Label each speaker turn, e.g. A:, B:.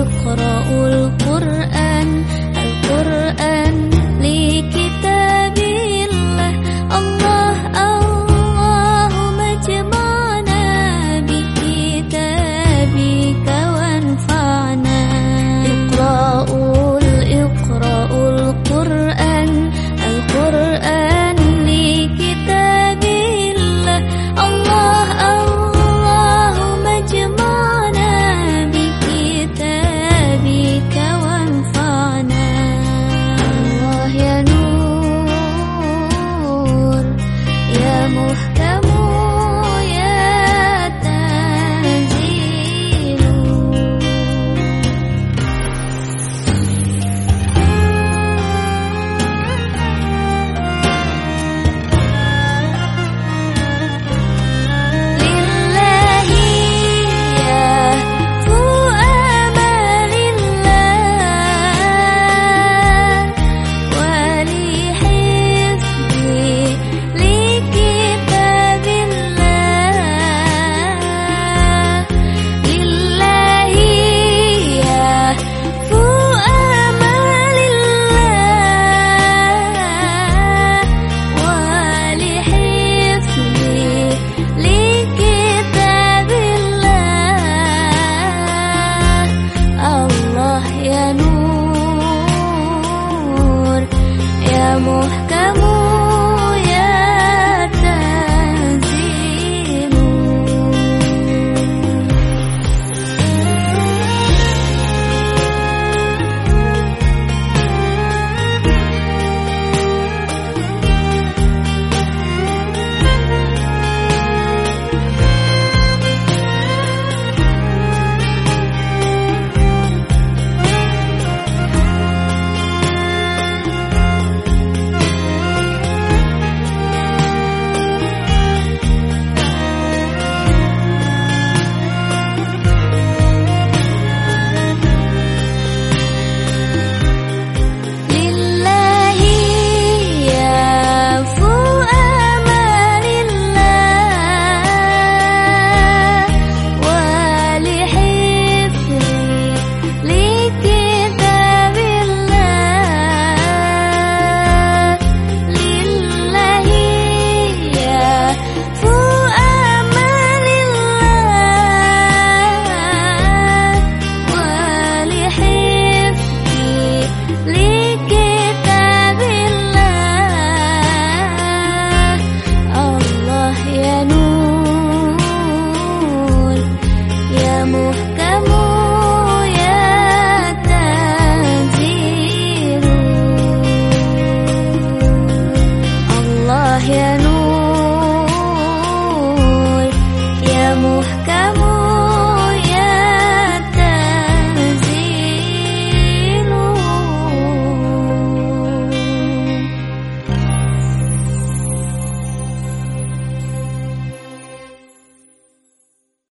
A: اقرأوا القرآن القرآن